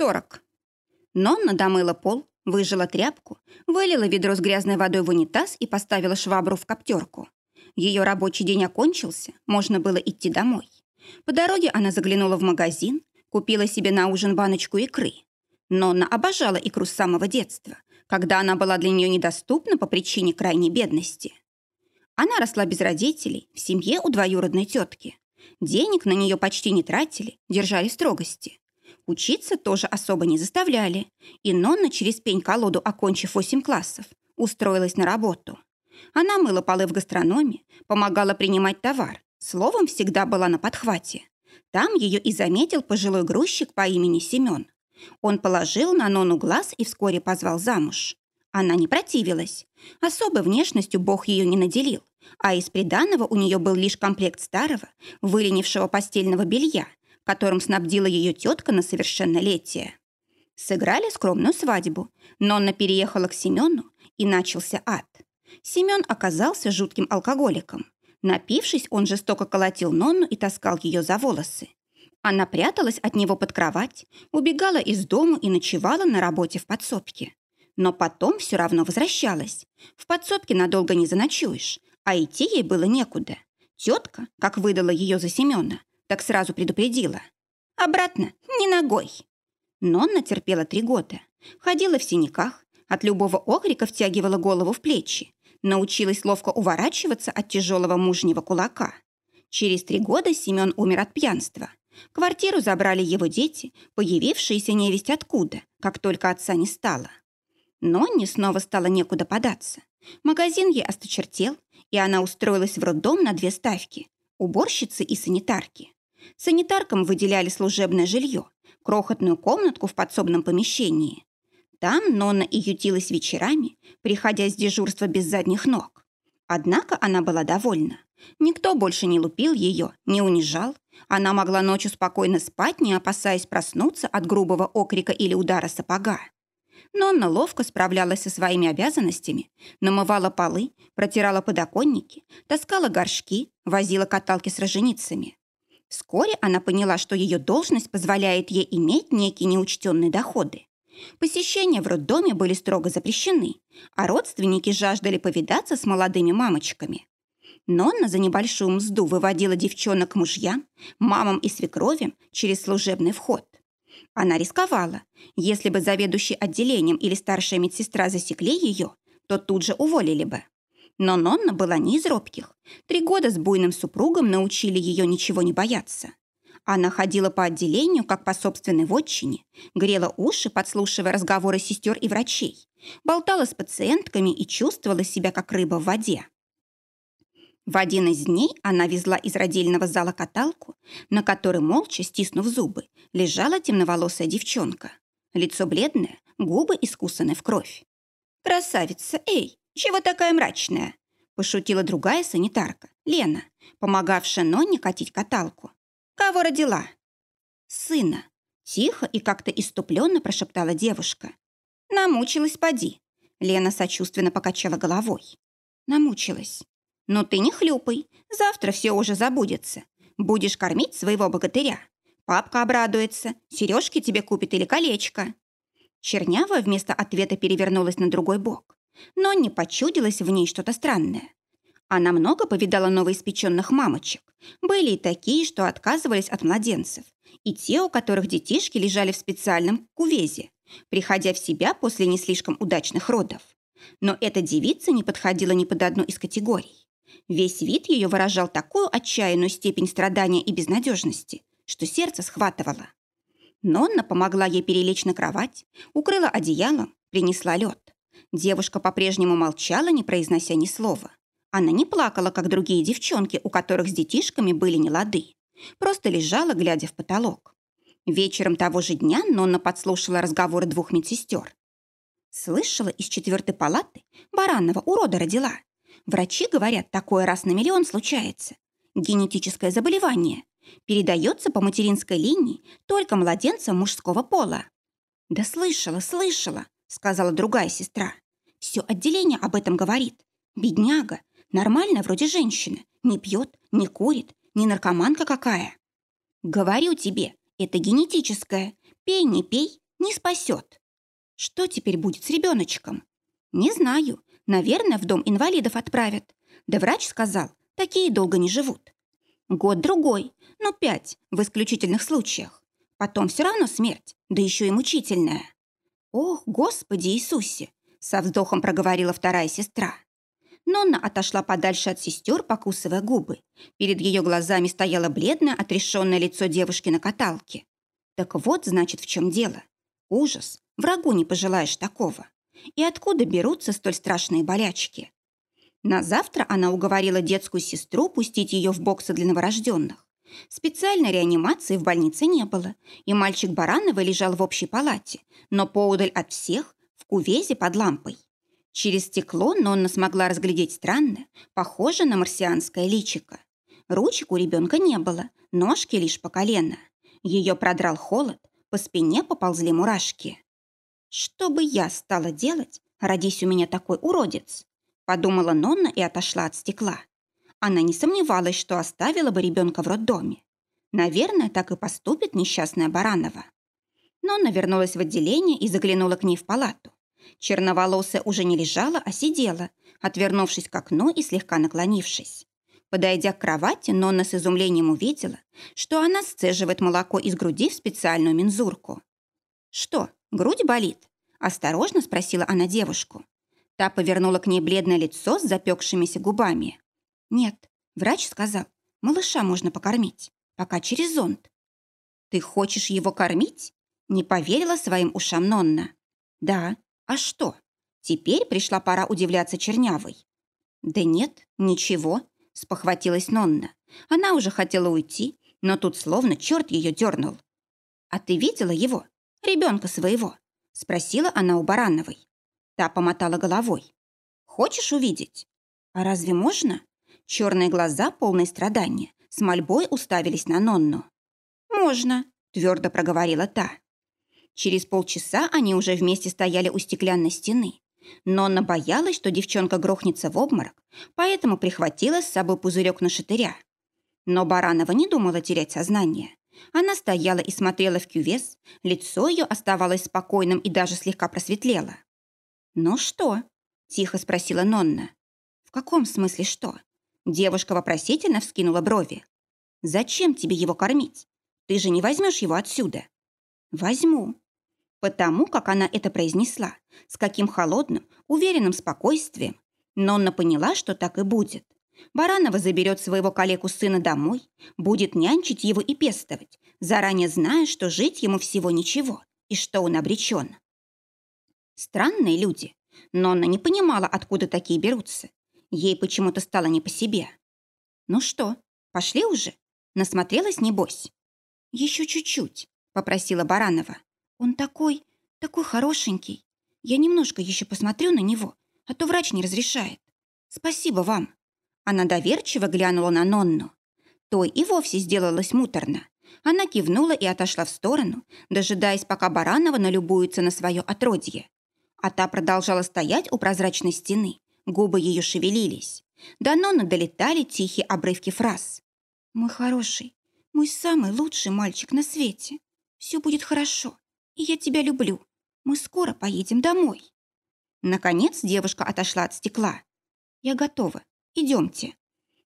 сорок. Нонна домыла пол, выжила тряпку, вылила ведро с грязной водой в унитаз и поставила швабру в коптерку. Ее рабочий день окончился, можно было идти домой. По дороге она заглянула в магазин, купила себе на ужин баночку икры. Нонна обожала икру с самого детства, когда она была для нее недоступна по причине крайней бедности. Она росла без родителей, в семье у двоюродной тетки. Денег на нее почти не тратили, держали строгости. Учиться тоже особо не заставляли, и Нонна через пень-колоду, окончив 8 классов, устроилась на работу. Она мыла полы в гастрономе, помогала принимать товар, словом, всегда была на подхвате. Там ее и заметил пожилой грузчик по имени Семен. Он положил на Нону глаз и вскоре позвал замуж. Она не противилась. Особой внешностью Бог ее не наделил, а из приданого у нее был лишь комплект старого, выленившего постельного белья, которым снабдила ее тетка на совершеннолетие. Сыграли скромную свадьбу. Нонна переехала к Семену, и начался ад. Семен оказался жутким алкоголиком. Напившись, он жестоко колотил Нонну и таскал ее за волосы. Она пряталась от него под кровать, убегала из дома и ночевала на работе в подсобке. Но потом все равно возвращалась. В подсобке надолго не заночуешь, а идти ей было некуда. Тетка, как выдала ее за Семена, так сразу предупредила. «Обратно, не ногой». Нонна терпела три года. Ходила в синяках, от любого окрика втягивала голову в плечи, научилась ловко уворачиваться от тяжелого мужнего кулака. Через три года Семен умер от пьянства. Квартиру забрали его дети, появившиеся невесть откуда, как только отца не стало. Но не снова стало некуда податься. Магазин ей осточертел, и она устроилась в роддом на две ставки – уборщицы и санитарки. Санитаркам выделяли служебное жилье, крохотную комнатку в подсобном помещении. Там Нонна и ютилась вечерами, приходя с дежурства без задних ног. Однако она была довольна. Никто больше не лупил ее, не унижал. Она могла ночью спокойно спать, не опасаясь проснуться от грубого окрика или удара сапога. Нонна ловко справлялась со своими обязанностями, намывала полы, протирала подоконники, таскала горшки, возила каталки с роженицами. Вскоре она поняла, что ее должность позволяет ей иметь некие неучтенные доходы. Посещения в роддоме были строго запрещены, а родственники жаждали повидаться с молодыми мамочками. Нонна за небольшую мзду выводила девчонок к мужьям, мамам и свекровям через служебный вход. Она рисковала. Если бы заведующий отделением или старшая медсестра засекли ее, то тут же уволили бы. Но Нонна была не из робких. Три года с буйным супругом научили ее ничего не бояться. Она ходила по отделению, как по собственной вотчине, грела уши, подслушивая разговоры сестер и врачей, болтала с пациентками и чувствовала себя, как рыба в воде. В один из дней она везла из родильного зала каталку, на которой, молча стиснув зубы, лежала темноволосая девчонка. Лицо бледное, губы искусаны в кровь. «Красавица, эй, чего такая мрачная?» пошутила другая санитарка, Лена, помогавшая Нонне катить каталку. «Кого родила?» «Сына», — тихо и как-то иступленно прошептала девушка. «Намучилась, поди». Лена сочувственно покачала головой. «Намучилась. Но ты не хлюпай, завтра все уже забудется. Будешь кормить своего богатыря. Папка обрадуется, сережки тебе купит или колечко». Чернявая вместо ответа перевернулась на другой бок. Но не почудилось в ней что-то странное. Она много повидала новоиспеченных мамочек. Были и такие, что отказывались от младенцев. И те, у которых детишки лежали в специальном кувезе, приходя в себя после не слишком удачных родов. Но эта девица не подходила ни под одну из категорий. Весь вид ее выражал такую отчаянную степень страдания и безнадежности, что сердце схватывало. Нонна помогла ей перелечь на кровать, укрыла одеялом, принесла лед. Девушка по-прежнему молчала, не произнося ни слова. Она не плакала, как другие девчонки, у которых с детишками были нелады. Просто лежала, глядя в потолок. Вечером того же дня Нонна подслушала разговоры двух медсестер. Слышала, из четвертой палаты баранного урода родила. Врачи говорят, такое раз на миллион случается. Генетическое заболевание. Передается по материнской линии только младенцам мужского пола. «Да слышала, слышала», — сказала другая сестра. «Все отделение об этом говорит. Бедняга, нормальная вроде женщина, не пьет, не курит, не наркоманка какая». «Говорю тебе, это генетическое. Пей, не пей, Не спасет. Что теперь будет с ребеночком? Не знаю. Наверное, в дом инвалидов отправят. Да врач сказал, такие долго не живут. Год-другой, но пять в исключительных случаях. Потом все равно смерть, да еще и мучительная. Ох, Господи Иисусе! Со вздохом проговорила вторая сестра. Нонна отошла подальше от сестер, покусывая губы. Перед ее глазами стояло бледное, отрешенное лицо девушки на каталке. Так вот, значит, в чем дело. Ужас. Врагу не пожелаешь такого. И откуда берутся столь страшные болячки? На завтра она уговорила детскую сестру пустить ее в боксы для новорожденных. Специальной реанимации в больнице не было, и мальчик Баранова лежал в общей палате, но поудаль от всех, в кувезе под лампой. Через стекло Нонна смогла разглядеть странное, похожее на марсианское личико. Ручек у ребенка не было, ножки лишь по колено. Ее продрал холод, по спине поползли мурашки. «Что бы я стала делать, родись у меня такой уродец?» подумала Нонна и отошла от стекла. Она не сомневалась, что оставила бы ребенка в роддоме. Наверное, так и поступит несчастная Баранова. Нонна вернулась в отделение и заглянула к ней в палату. Черноволосая уже не лежала, а сидела, отвернувшись к окну и слегка наклонившись. Подойдя к кровати, Нонна с изумлением увидела, что она сцеживает молоко из груди в специальную мензурку. «Что, грудь болит?» – осторожно спросила она девушку. Та повернула к ней бледное лицо с запекшимися губами. «Нет, врач сказал, малыша можно покормить, пока через зонд». «Ты хочешь его кормить?» – не поверила своим ушам Нонна. «Да, а что? Теперь пришла пора удивляться Чернявой. Да нет, ничего, спохватилась Нонна. Она уже хотела уйти, но тут словно черт ее дернул. А ты видела его? Ребенка своего? Спросила она у Барановой. Та помотала головой. Хочешь увидеть? А разве можно? Черные глаза, полные страдания, с мольбой уставились на Нонну. «Можно», — твердо проговорила та. Через полчаса они уже вместе стояли у стеклянной стены. Нонна боялась, что девчонка грохнется в обморок, поэтому прихватила с собой пузырек на шатыря. Но Баранова не думала терять сознание. Она стояла и смотрела в кювес, лицо ее оставалось спокойным и даже слегка просветлело. «Ну что?» – тихо спросила Нонна. «В каком смысле что?» Девушка вопросительно вскинула брови. «Зачем тебе его кормить? Ты же не возьмешь его отсюда». «Возьму», Потому как она это произнесла, с каким холодным, уверенным спокойствием, Нонна поняла, что так и будет. Баранова заберет своего коллегу сына домой, будет нянчить его и пестовать, заранее зная, что жить ему всего ничего и что он обречен. Странные люди. Нонна не понимала, откуда такие берутся. Ей почему-то стало не по себе. «Ну что, пошли уже?» Насмотрелась, небось? «Еще чуть-чуть», — попросила Баранова. Он такой, такой хорошенький. Я немножко еще посмотрю на него, а то врач не разрешает. Спасибо вам». Она доверчиво глянула на Нонну. Той и вовсе сделалось муторно. Она кивнула и отошла в сторону, дожидаясь, пока Баранова налюбуется на свое отродье. А та продолжала стоять у прозрачной стены. Губы ее шевелились. До Нонны долетали тихие обрывки фраз. «Мой хороший, мой самый лучший мальчик на свете. Все будет хорошо и я тебя люблю. Мы скоро поедем домой». Наконец девушка отошла от стекла. «Я готова. Идемте».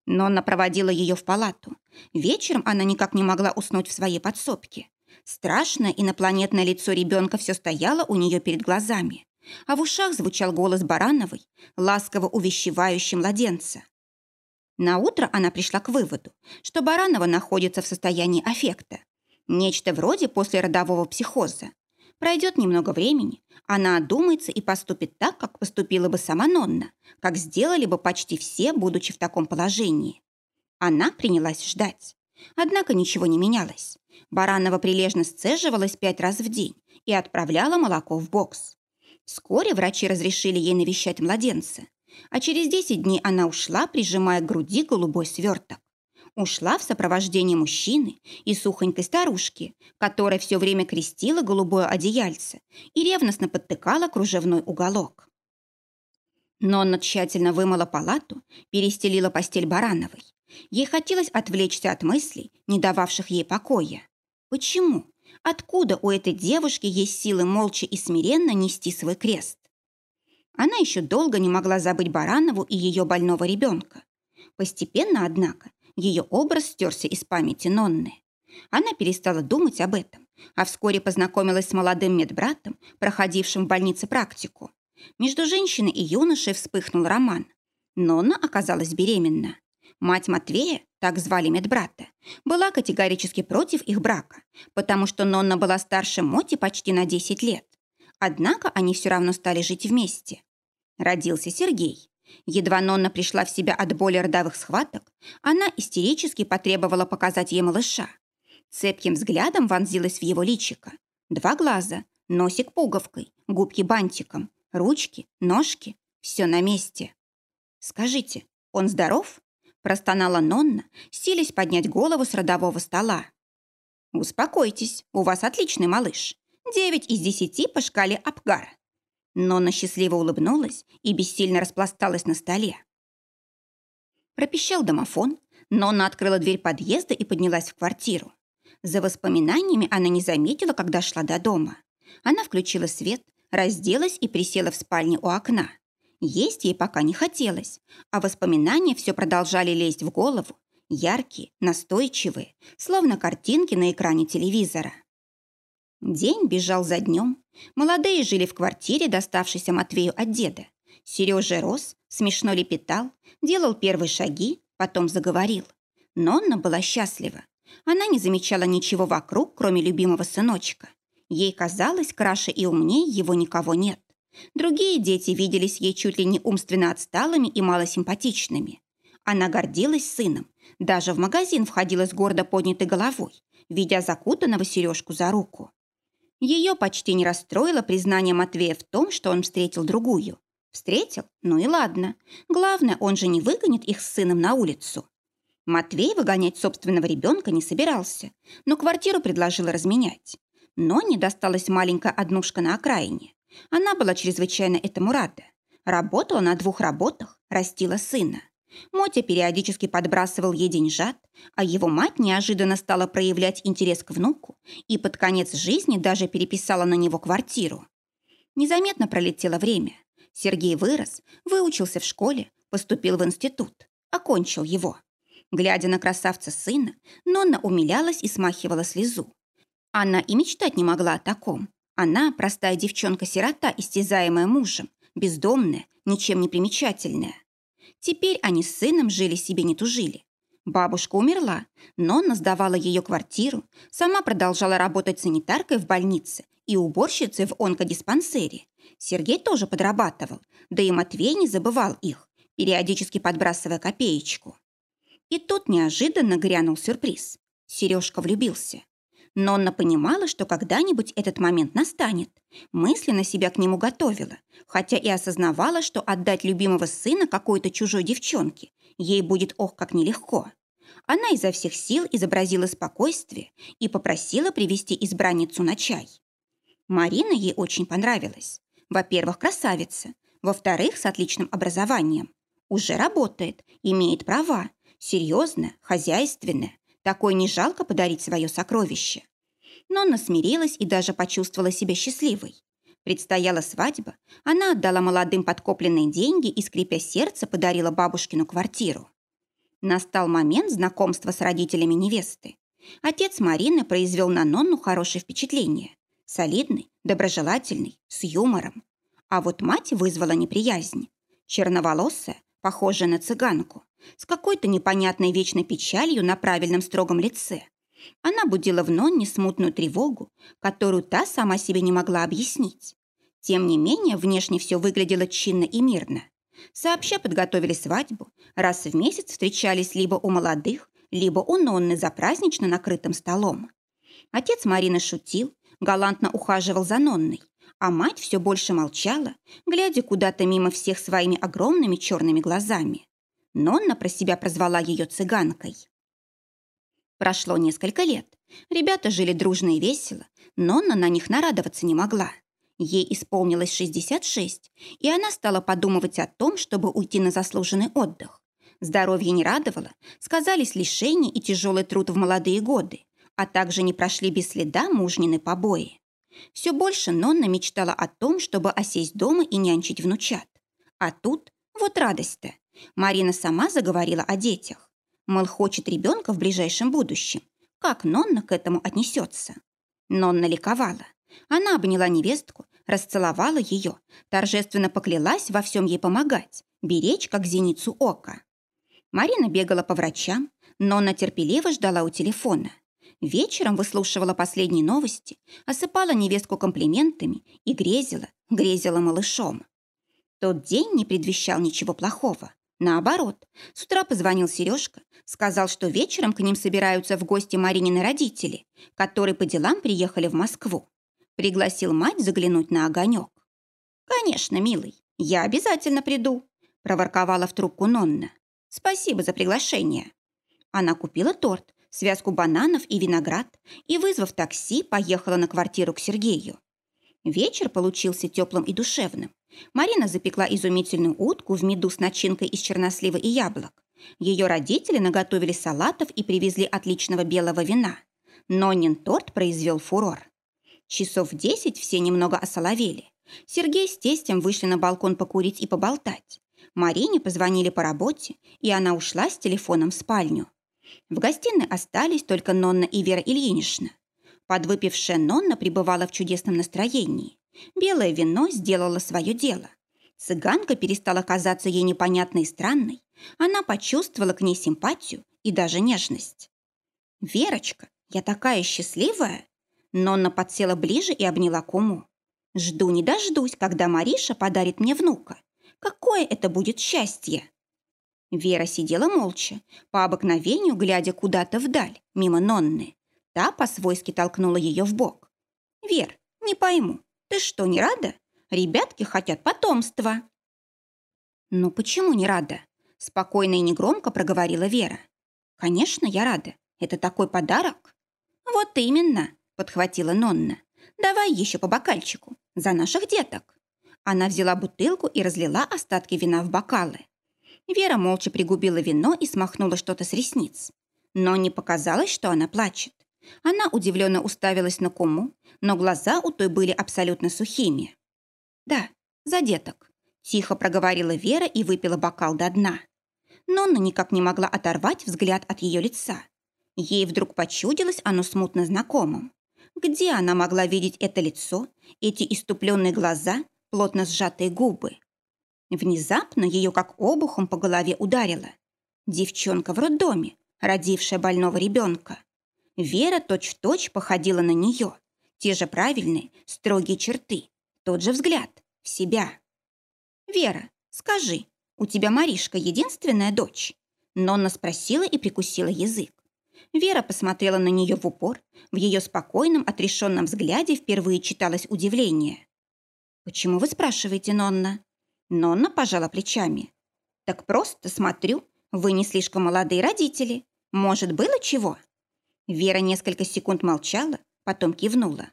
Нонна проводила ее в палату. Вечером она никак не могла уснуть в своей подсобке. Страшное инопланетное лицо ребенка все стояло у нее перед глазами, а в ушах звучал голос Барановой, ласково увещевающий младенца. На утро она пришла к выводу, что Баранова находится в состоянии аффекта. Нечто вроде послеродового психоза. Пройдет немного времени, она одумается и поступит так, как поступила бы сама Нонна, как сделали бы почти все, будучи в таком положении. Она принялась ждать. Однако ничего не менялось. Баранова прилежно сцеживалась пять раз в день и отправляла молоко в бокс. Вскоре врачи разрешили ей навещать младенца, а через 10 дней она ушла, прижимая к груди голубой сверток ушла в сопровождении мужчины и сухонькой старушки, которая все время крестила голубое одеяльце и ревностно подтыкала кружевной уголок. Нонна тщательно вымыла палату, перестелила постель Барановой. Ей хотелось отвлечься от мыслей, не дававших ей покоя. Почему? Откуда у этой девушки есть силы молча и смиренно нести свой крест? Она еще долго не могла забыть Баранову и ее больного ребенка. Постепенно, однако, ее образ стерся из памяти Нонны. Она перестала думать об этом, а вскоре познакомилась с молодым медбратом, проходившим в больнице практику. Между женщиной и юношей вспыхнул роман. Нонна оказалась беременна. Мать Матвея, так звали медбрата, была категорически против их брака, потому что Нонна была старше Моти почти на 10 лет. Однако они все равно стали жить вместе. Родился Сергей. Едва Нонна пришла в себя от боли родовых схваток, она истерически потребовала показать ей малыша. Цепким взглядом вонзилась в его личико. Два глаза, носик пуговкой, губки бантиком, ручки, ножки – все на месте. «Скажите, он здоров?» – простонала Нонна, силясь поднять голову с родового стола. «Успокойтесь, у вас отличный малыш. Девять из десяти по шкале Апгара». Нонна счастливо улыбнулась и бессильно распласталась на столе. Пропищал домофон, Нонна открыла дверь подъезда и поднялась в квартиру. За воспоминаниями она не заметила, когда шла до дома. Она включила свет, разделась и присела в спальне у окна. Есть ей пока не хотелось, а воспоминания все продолжали лезть в голову, яркие, настойчивые, словно картинки на экране телевизора. День бежал за днем. Молодые жили в квартире, доставшейся Матвею от деда. Сережа рос, смешно лепетал, делал первые шаги, потом заговорил. Нонна была счастлива. Она не замечала ничего вокруг, кроме любимого сыночка. Ей казалось, краше и умнее его никого нет. Другие дети виделись ей чуть ли не умственно отсталыми и малосимпатичными. Она гордилась сыном, даже в магазин входила с гордо поднятой головой, ведя закутанного сережку за руку. Ее почти не расстроило признание Матвея в том, что он встретил другую. Встретил? Ну и ладно. Главное, он же не выгонит их с сыном на улицу. Матвей выгонять собственного ребенка не собирался, но квартиру предложила разменять. Но не досталась маленькая однушка на окраине. Она была чрезвычайно этому рада. Работала на двух работах, растила сына. Мотя периодически подбрасывал ей деньжат, а его мать неожиданно стала проявлять интерес к внуку и под конец жизни даже переписала на него квартиру. Незаметно пролетело время. Сергей вырос, выучился в школе, поступил в институт, окончил его. Глядя на красавца сына, Нонна умилялась и смахивала слезу. Она и мечтать не могла о таком. Она, простая девчонка-сирота, истязаемая мужем, бездомная, ничем не примечательная. Теперь они с сыном жили себе не тужили. Бабушка умерла, Нонна сдавала ее квартиру, сама продолжала работать санитаркой в больнице и уборщицей в онкодиспансере. Сергей тоже подрабатывал, да и Матвей не забывал их, периодически подбрасывая копеечку. И тут неожиданно грянул сюрприз. Сережка влюбился. Нонна понимала, что когда-нибудь этот момент настанет. Мысленно себя к нему готовила, хотя и осознавала, что отдать любимого сына какой-то чужой девчонке ей будет ох как нелегко. Она изо всех сил изобразила спокойствие и попросила привести избранницу на чай. Марина ей очень понравилась. Во-первых, красавица. Во-вторых, с отличным образованием. Уже работает, имеет права. Серьезная, хозяйственная, такой не жалко подарить свое сокровище. Но она смирилась и даже почувствовала себя счастливой. Предстояла свадьба, она отдала молодым подкопленные деньги и, скрипя сердце, подарила бабушкину квартиру. Настал момент знакомства с родителями невесты. Отец Марины произвел на Нонну хорошее впечатление. Солидный, доброжелательный, с юмором. А вот мать вызвала неприязнь. Черноволосая, похожая на цыганку, с какой-то непонятной вечной печалью на правильном строгом лице. Она будила в Нонне смутную тревогу, которую та сама себе не могла объяснить. Тем не менее, внешне все выглядело чинно и мирно. Сообща подготовили свадьбу, раз в месяц встречались либо у молодых, либо у Нонны за празднично накрытым столом. Отец Марины шутил, галантно ухаживал за Нонной, а мать все больше молчала, глядя куда-то мимо всех своими огромными черными глазами. Нонна про себя прозвала ее цыганкой. Прошло несколько лет. Ребята жили дружно и весело. Нонна на них нарадоваться не могла. Ей исполнилось 66, и она стала подумывать о том, чтобы уйти на заслуженный отдых. Здоровье не радовало, сказались лишения и тяжелый труд в молодые годы, а также не прошли без следа мужнины побои. Все больше Нонна мечтала о том, чтобы осесть дома и нянчить внучат. А тут вот радость-то. Марина сама заговорила о детях. Мол, хочет ребенка в ближайшем будущем. Как Нонна к этому отнесется? Нонна ликовала. Она обняла невестку, расцеловала ее, торжественно поклялась во всем ей помогать, беречь как зеницу ока. Марина бегала по врачам, Нонна терпеливо ждала у телефона. Вечером выслушивала последние новости, осыпала невестку комплиментами и грезила, грезила малышом. Тот день не предвещал ничего плохого. Наоборот, с утра позвонил Сережка, сказал, что вечером к ним собираются в гости Маринины родители, которые по делам приехали в Москву. Пригласил мать заглянуть на огонек. «Конечно, милый, я обязательно приду», – проворковала в трубку Нонна. «Спасибо за приглашение». Она купила торт, связку бананов и виноград и, вызвав такси, поехала на квартиру к Сергею. Вечер получился теплым и душевным. Марина запекла изумительную утку в меду с начинкой из чернослива и яблок. Ее родители наготовили салатов и привезли отличного белого вина. Нонин торт произвел фурор. Часов десять все немного осоловели. Сергей с тестем вышли на балкон покурить и поболтать. Марине позвонили по работе, и она ушла с телефоном в спальню. В гостиной остались только Нонна и Вера Ильинична. Подвыпившая Нонна пребывала в чудесном настроении. Белое вино сделало свое дело. Цыганка перестала казаться ей непонятной и странной. Она почувствовала к ней симпатию и даже нежность. «Верочка, я такая счастливая!» Нонна подсела ближе и обняла куму. «Жду не дождусь, когда Мариша подарит мне внука. Какое это будет счастье!» Вера сидела молча, по обыкновению глядя куда-то вдаль, мимо Нонны. Та по-свойски толкнула ее в бок. «Вер, не пойму, ты что, не рада? Ребятки хотят потомства». «Ну почему не рада?» Спокойно и негромко проговорила Вера. «Конечно, я рада. Это такой подарок». «Вот именно», — подхватила Нонна. «Давай еще по бокальчику. За наших деток». Она взяла бутылку и разлила остатки вина в бокалы. Вера молча пригубила вино и смахнула что-то с ресниц. Но не показалось, что она плачет. Она удивленно уставилась на куму, но глаза у той были абсолютно сухими. «Да, за деток», – тихо проговорила Вера и выпила бокал до дна. Нонна никак не могла оторвать взгляд от ее лица. Ей вдруг почудилось оно смутно знакомым. Где она могла видеть это лицо, эти иступленные глаза, плотно сжатые губы? Внезапно ее как обухом по голове ударило. Девчонка в роддоме, родившая больного ребенка. Вера точь-в-точь точь походила на нее. Те же правильные, строгие черты, тот же взгляд, в себя. «Вера, скажи, у тебя Маришка единственная дочь?» Нонна спросила и прикусила язык. Вера посмотрела на нее в упор. В ее спокойном, отрешенном взгляде впервые читалось удивление. «Почему вы спрашиваете, Нонна?» Нонна пожала плечами. «Так просто смотрю, вы не слишком молодые родители. Может, было чего?» Вера несколько секунд молчала, потом кивнула.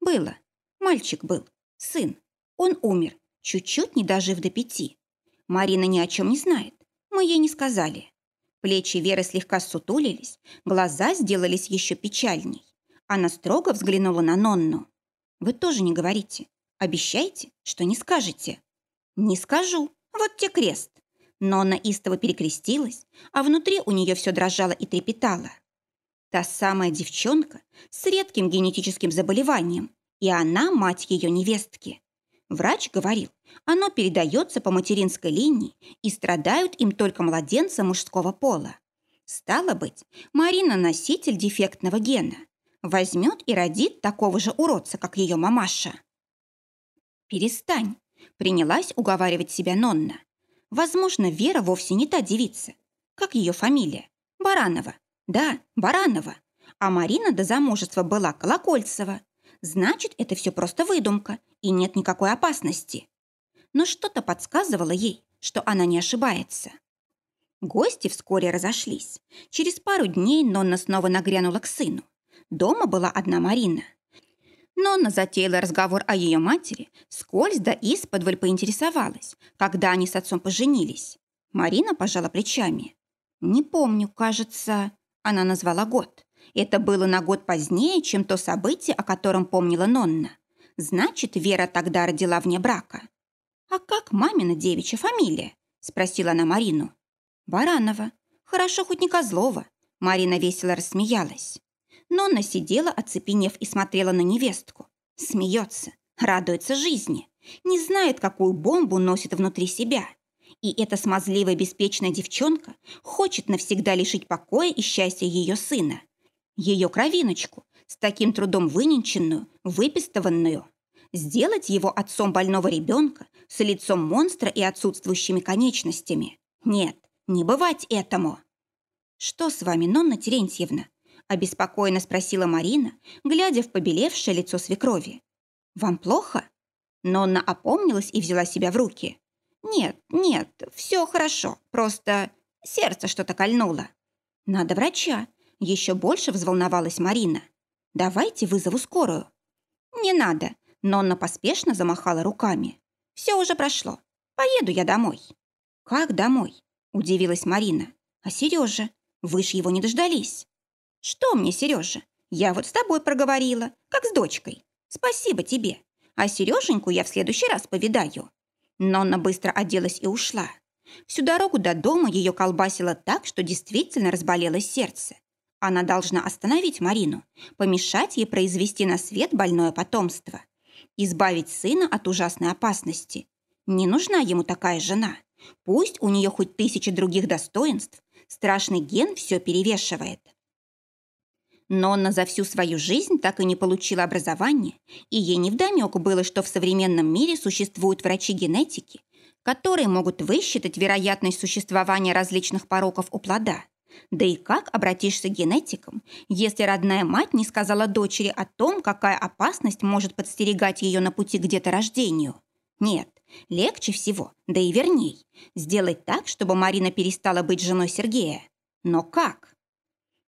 «Было. Мальчик был. Сын. Он умер, чуть-чуть не дожив до пяти. Марина ни о чем не знает. Мы ей не сказали». Плечи Веры слегка сутулились, глаза сделались еще печальней. Она строго взглянула на Нонну. «Вы тоже не говорите. Обещайте, что не скажете». «Не скажу. Вот те крест». Нонна истово перекрестилась, а внутри у нее все дрожало и трепетало. Та самая девчонка с редким генетическим заболеванием, и она мать ее невестки. Врач говорил, оно передается по материнской линии и страдают им только младенцы мужского пола. Стало быть, Марина носитель дефектного гена. Возьмет и родит такого же уродца, как ее мамаша. «Перестань», — принялась уговаривать себя Нонна. «Возможно, Вера вовсе не та девица. Как ее фамилия? Баранова. Да, Баранова. А Марина до замужества была Колокольцева. Значит, это все просто выдумка, и нет никакой опасности. Но что-то подсказывало ей, что она не ошибается. Гости вскоре разошлись. Через пару дней Нонна снова нагрянула к сыну. Дома была одна Марина. Нонна затеяла разговор о ее матери, скользь да исподволь поинтересовалась, когда они с отцом поженились. Марина пожала плечами. «Не помню, кажется...» Она назвала год. Это было на год позднее, чем то событие, о котором помнила Нонна. Значит, Вера тогда родила вне брака. «А как мамина девичья фамилия?» – спросила она Марину. «Баранова. Хорошо, хоть не Козлова». Марина весело рассмеялась. Нонна сидела, оцепенев, и смотрела на невестку. Смеется, радуется жизни. Не знает, какую бомбу носит внутри себя. И эта смазливая беспечная девчонка хочет навсегда лишить покоя и счастья ее сына. Ее кровиночку, с таким трудом выненченную, выпистованную. Сделать его отцом больного ребенка с лицом монстра и отсутствующими конечностями. Нет, не бывать этому. «Что с вами, Нонна Терентьевна?» Обеспокоенно спросила Марина, глядя в побелевшее лицо свекрови. «Вам плохо?» Нонна опомнилась и взяла себя в руки. «Нет, нет, все хорошо, просто сердце что-то кольнуло». «Надо врача», — еще больше взволновалась Марина. «Давайте вызову скорую». «Не надо», — Нонна поспешно замахала руками. «Все уже прошло. Поеду я домой». «Как домой?» — удивилась Марина. «А Сережа? Вы ж его не дождались». «Что мне, Сережа? Я вот с тобой проговорила, как с дочкой. Спасибо тебе. А Сереженьку я в следующий раз повидаю». Нонна быстро оделась и ушла. Всю дорогу до дома ее колбасило так, что действительно разболелось сердце. Она должна остановить Марину, помешать ей произвести на свет больное потомство, избавить сына от ужасной опасности. Не нужна ему такая жена. Пусть у нее хоть тысячи других достоинств, страшный ген все перевешивает. Нонна за всю свою жизнь так и не получила образования, и ей невдомек было, что в современном мире существуют врачи генетики, которые могут высчитать вероятность существования различных пороков у плода. Да и как обратишься к генетикам, если родная мать не сказала дочери о том, какая опасность может подстерегать ее на пути к деторождению? Нет, легче всего, да и верней, сделать так, чтобы Марина перестала быть женой Сергея. Но как?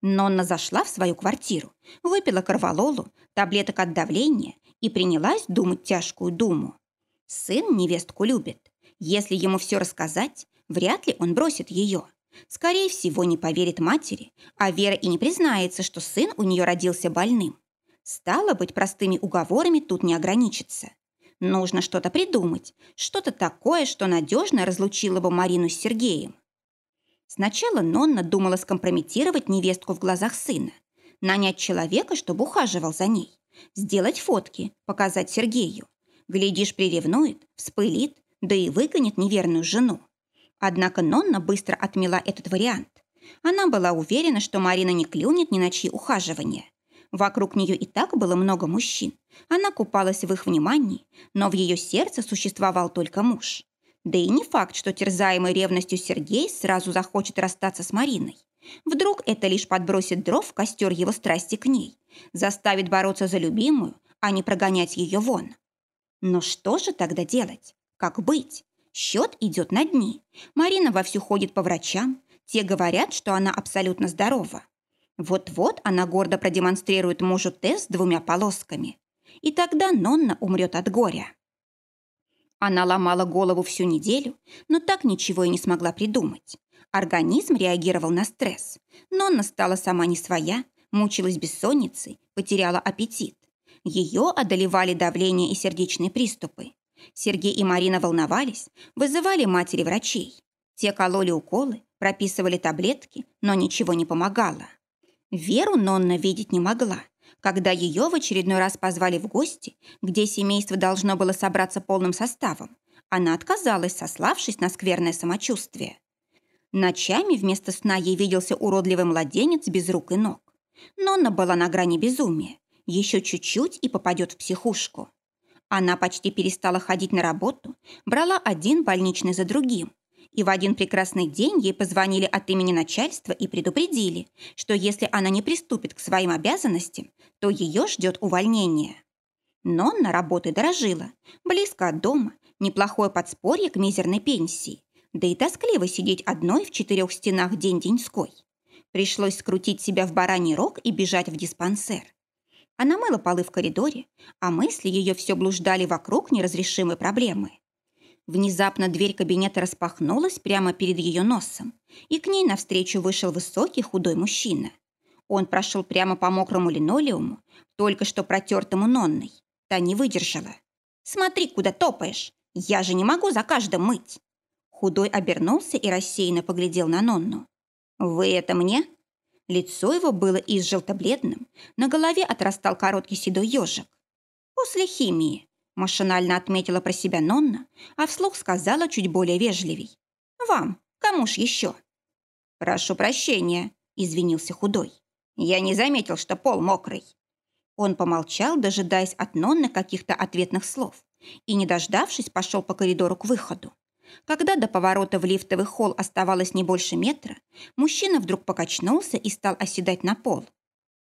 Нонна зашла в свою квартиру, выпила корвалолу, таблеток от давления и принялась думать тяжкую думу. Сын невестку любит. Если ему все рассказать, вряд ли он бросит ее. Скорее всего, не поверит матери, а Вера и не признается, что сын у нее родился больным. Стало быть, простыми уговорами тут не ограничится. Нужно что-то придумать, что-то такое, что надежно разлучило бы Марину с Сергеем. Сначала Нонна думала скомпрометировать невестку в глазах сына, нанять человека, чтобы ухаживал за ней, сделать фотки, показать Сергею. Глядишь, приревнует, вспылит, да и выгонит неверную жену. Однако Нонна быстро отмела этот вариант. Она была уверена, что Марина не клюнет ни на чьи ухаживания. Вокруг нее и так было много мужчин. Она купалась в их внимании, но в ее сердце существовал только муж. Да и не факт, что терзаемый ревностью Сергей сразу захочет расстаться с Мариной. Вдруг это лишь подбросит дров в костер его страсти к ней, заставит бороться за любимую, а не прогонять ее вон. Но что же тогда делать? Как быть? Счет идет на дни. Марина вовсю ходит по врачам. Те говорят, что она абсолютно здорова. Вот-вот она гордо продемонстрирует мужу тест с двумя полосками. И тогда Нонна умрет от горя. Она ломала голову всю неделю, но так ничего и не смогла придумать. Организм реагировал на стресс. но она стала сама не своя, мучилась бессонницей, потеряла аппетит. Ее одолевали давление и сердечные приступы. Сергей и Марина волновались, вызывали матери врачей. Те кололи уколы, прописывали таблетки, но ничего не помогало. Веру Нонна видеть не могла, когда ее в очередной раз позвали в гости, где семейство должно было собраться полным составом, она отказалась, сославшись на скверное самочувствие. Ночами вместо сна ей виделся уродливый младенец без рук и ног. Нонна была на грани безумия. Еще чуть-чуть и попадет в психушку. Она почти перестала ходить на работу, брала один больничный за другим, и в один прекрасный день ей позвонили от имени начальства и предупредили, что если она не приступит к своим обязанностям, то ее ждет увольнение. Но на работы дорожила, близко от дома, неплохое подспорье к мизерной пенсии, да и тоскливо сидеть одной в четырех стенах день-деньской. Пришлось скрутить себя в бараний рог и бежать в диспансер. Она мыла полы в коридоре, а мысли ее все блуждали вокруг неразрешимой проблемы. Внезапно дверь кабинета распахнулась прямо перед ее носом, и к ней навстречу вышел высокий худой мужчина. Он прошел прямо по мокрому линолеуму, только что протертому Нонной. Та не выдержала. «Смотри, куда топаешь! Я же не могу за каждым мыть!» Худой обернулся и рассеянно поглядел на Нонну. «Вы это мне?» Лицо его было изжелто-бледным, на голове отрастал короткий седой ежик. «После химии», – машинально отметила про себя Нонна, а вслух сказала чуть более вежливей. «Вам, кому ж еще?» «Прошу прощения», – извинился худой. «Я не заметил, что пол мокрый». Он помолчал, дожидаясь от Нонны каких-то ответных слов, и, не дождавшись, пошел по коридору к выходу. Когда до поворота в лифтовый холл оставалось не больше метра, мужчина вдруг покачнулся и стал оседать на пол.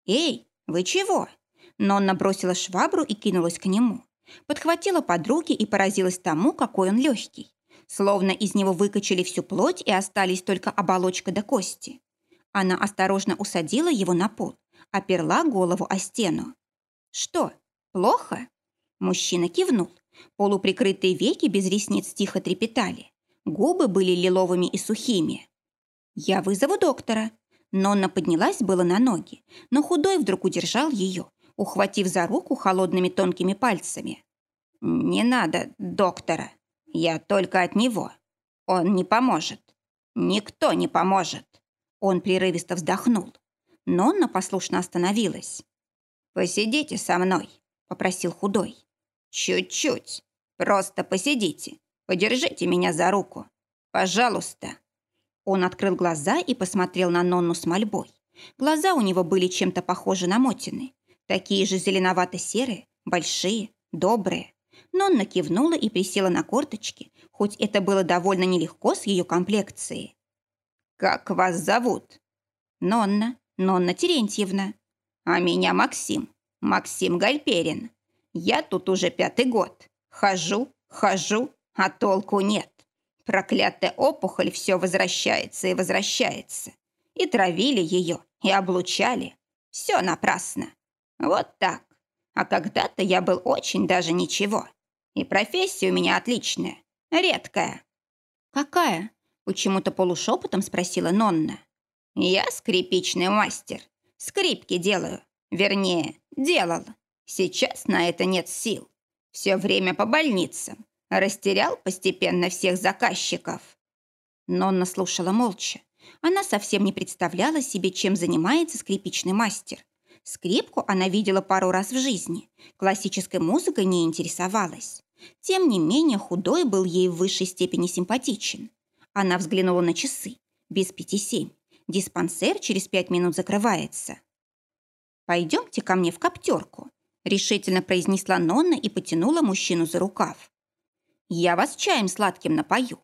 «Эй, вы чего?» Нонна бросила швабру и кинулась к нему. Подхватила подруги и поразилась тому, какой он легкий. Словно из него выкачали всю плоть и остались только оболочка до кости. Она осторожно усадила его на пол, оперла голову о стену. «Что, плохо?» Мужчина кивнул. Полуприкрытые веки без ресниц тихо трепетали. Губы были лиловыми и сухими. «Я вызову доктора». Нонна поднялась было на ноги, но худой вдруг удержал ее, ухватив за руку холодными тонкими пальцами. «Не надо доктора. Я только от него. Он не поможет. Никто не поможет». Он прерывисто вздохнул. Нонна послушно остановилась. «Посидите со мной», — попросил худой. «Чуть-чуть. Просто посидите. Подержите меня за руку. Пожалуйста». Он открыл глаза и посмотрел на Нонну с мольбой. Глаза у него были чем-то похожи на мотины. Такие же зеленовато-серые, большие, добрые. Нонна кивнула и присела на корточки, хоть это было довольно нелегко с ее комплекцией. «Как вас зовут?» «Нонна, Нонна Терентьевна». «А меня Максим, Максим Гальперин. Я тут уже пятый год. Хожу, хожу, а толку нет. Проклятая опухоль все возвращается и возвращается. И травили ее, и облучали. Все напрасно. Вот так. А когда-то я был очень даже ничего. И профессия у меня отличная, редкая. Какая? Почему-то полушепотом спросила Нонна. Я скрипичный мастер. Скрипки делаю. Вернее, делал. Сейчас на это нет сил. Все время по больницам. Растерял постепенно всех заказчиков. Нонна слушала молча. Она совсем не представляла себе, чем занимается скрипичный мастер. Скрипку она видела пару раз в жизни. Классической музыкой не интересовалась. Тем не менее, худой был ей в высшей степени симпатичен. Она взглянула на часы. Без пяти семь. Диспансер через пять минут закрывается. «Пойдемте ко мне в коптерку», решительно произнесла Нонна и потянула мужчину за рукав. «Я вас чаем сладким напою.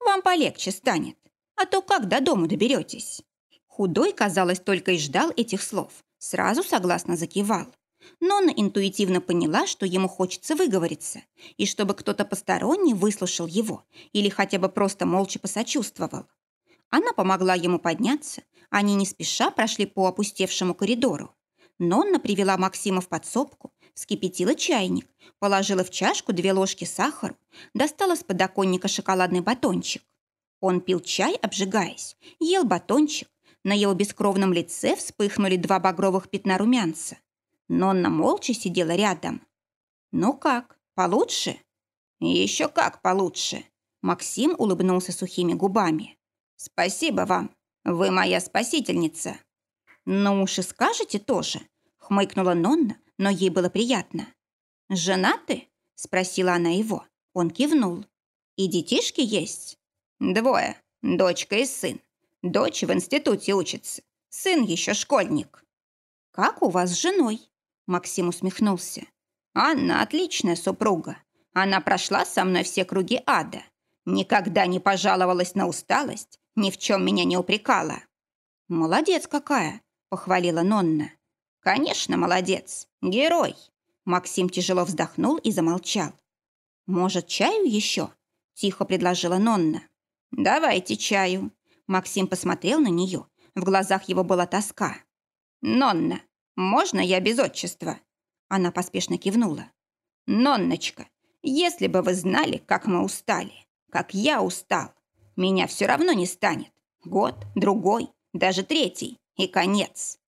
Вам полегче станет. А то как до дома доберетесь?» Худой, казалось, только и ждал этих слов. Сразу согласно закивал. Нонна интуитивно поняла, что ему хочется выговориться, и чтобы кто-то посторонний выслушал его или хотя бы просто молча посочувствовал. Она помогла ему подняться, они не спеша прошли по опустевшему коридору. Нонна привела Максима в подсобку, вскипятила чайник, положила в чашку две ложки сахара, достала с подоконника шоколадный батончик. Он пил чай, обжигаясь, ел батончик, на его бескровном лице вспыхнули два багровых пятна румянца. Нонна молча сидела рядом. «Ну как, получше?» «Еще как получше!» Максим улыбнулся сухими губами. «Спасибо вам, вы моя спасительница!» «Ну уж и скажете тоже», — хмыкнула Нонна, но ей было приятно. «Женаты?» — спросила она его. Он кивнул. «И детишки есть?» «Двое. Дочка и сын. Дочь в институте учится. Сын еще школьник». «Как у вас с женой?» Максим усмехнулся. «Анна отличная супруга. Она прошла со мной все круги ада. Никогда не пожаловалась на усталость, ни в чем меня не упрекала». «Молодец какая!» похвалила Нонна. «Конечно, молодец! Герой!» Максим тяжело вздохнул и замолчал. «Может, чаю еще?» – тихо предложила Нонна. «Давайте чаю». Максим посмотрел на нее. В глазах его была тоска. «Нонна, можно я без отчества?» Она поспешно кивнула. «Нонночка, если бы вы знали, как мы устали, как я устал, меня все равно не станет. Год, другой, даже третий и конец.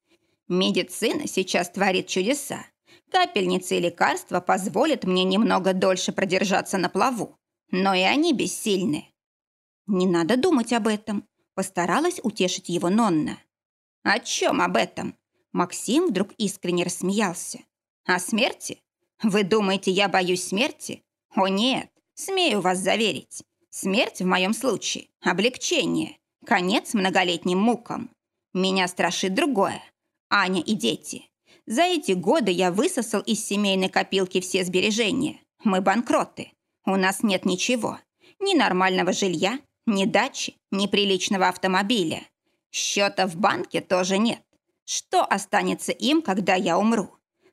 Медицина сейчас творит чудеса. Капельницы и лекарства позволят мне немного дольше продержаться на плаву, но и они бессильны. Не надо думать об этом, постаралась утешить его Нонна. О чем об этом? Максим вдруг искренне рассмеялся. О смерти? Вы думаете, я боюсь смерти? О нет, смею вас заверить. Смерть в моем случае – облегчение, конец многолетним мукам. Меня страшит другое. Аня и дети. За эти годы я высосал из семейной копилки все сбережения. Мы банкроты. У нас нет ничего. Ни нормального жилья, ни дачи, ни приличного автомобиля. Счета в банке тоже нет. Что останется им, когда я умру?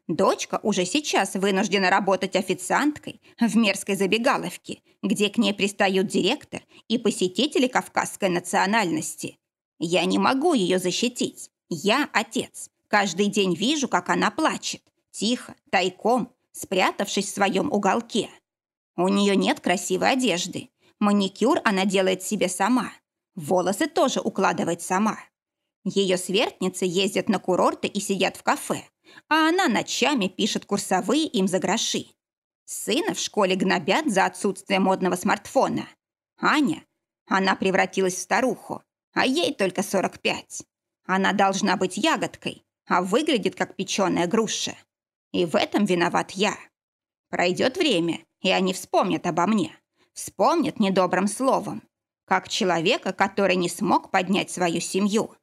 Дочка уже сейчас вынуждена работать официанткой в мерзкой забегаловке, где к ней пристают директор и посетители кавказской национальности. Я не могу ее защитить. Я отец. Каждый день вижу, как она плачет. Тихо, тайком, спрятавшись в своем уголке. У нее нет красивой одежды. Маникюр она делает себе сама. Волосы тоже укладывает сама. Ее сверстницы ездят на курорты и сидят в кафе, а она ночами пишет курсовые им за гроши. Сына в школе гнобят за отсутствие модного смартфона. Аня, она превратилась в старуху, а ей только 45. Она должна быть ягодкой, а выглядит как печеная груша. И в этом виноват я. Пройдет время, и они вспомнят обо мне. Вспомнят недобрым словом, как человека, который не смог поднять свою семью.